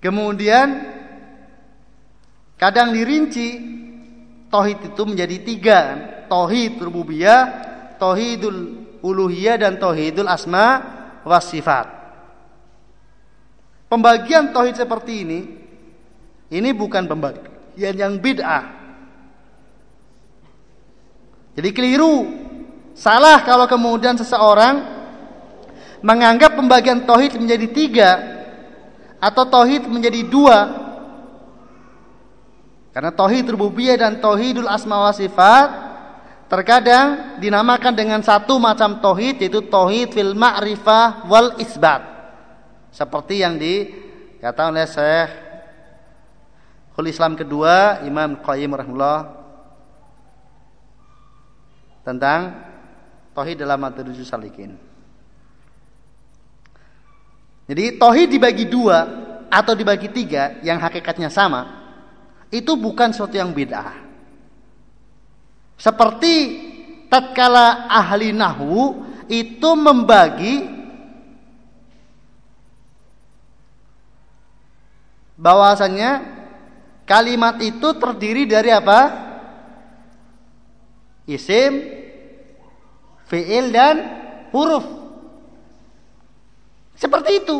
Kemudian kadang dirinci tauhid itu menjadi tiga, tauhid rububiyah, tauhidul uluhiyah dan tauhidul asma was sifat. Pembagian tauhid seperti ini ini bukan pembagian yang bid'ah. Jadi keliru, salah kalau kemudian seseorang menganggap pembagian tauhid menjadi tiga atau tauhid menjadi dua. Karena tauhid rububiyah dan tauhidul asma wa sifat terkadang dinamakan dengan satu macam tauhid yaitu tauhid fil ma'rifah wal isbat. Seperti yang dikatakan oleh Syekh Khul Islam kedua Imam Qayyim rahimahullah tentang tauhid dalam Madarijus Salikin. Jadi tauhid dibagi dua atau dibagi tiga yang hakikatnya sama itu bukan sesuatu yang beda. Seperti tatkala ahli nahu itu membagi bahwasanya kalimat itu terdiri dari apa? Isim, fiil dan huruf. Seperti itu.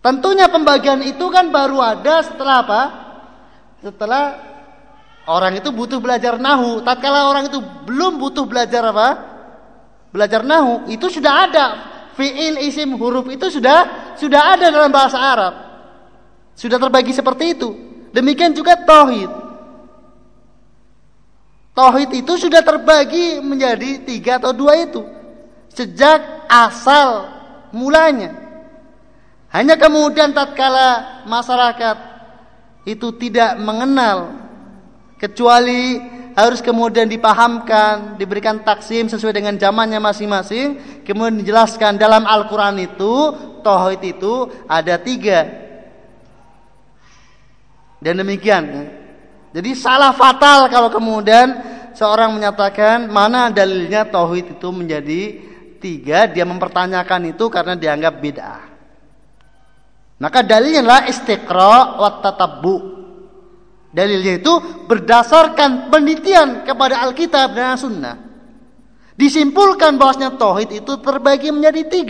Tentunya pembagian itu kan baru ada setelah apa? Setelah orang itu butuh belajar nahu. Tatkala orang itu belum butuh belajar apa? Belajar nahu, itu sudah ada fiil isim huruf itu sudah sudah ada dalam bahasa Arab. Sudah terbagi seperti itu. Demikian juga tauhid. Tauhid itu sudah terbagi menjadi tiga atau dua itu sejak asal mulanya. Hanya kemudian tatkala masyarakat itu tidak mengenal kecuali harus kemudian dipahamkan, diberikan taksim sesuai dengan zamannya masing-masing, kemudian dijelaskan dalam Al-Qur'an itu tauhid itu ada tiga. Dan demikian. Jadi salah fatal kalau kemudian seorang menyatakan mana dalilnya tauhid itu menjadi Tiga, dia mempertanyakan itu karena dianggap bid'ah. Maka dalilnya adalah istiqra wa tatabbu. Dalilnya itu berdasarkan penelitian kepada Alkitab dan Sunnah. Disimpulkan bahwasanya tauhid itu terbagi menjadi tiga.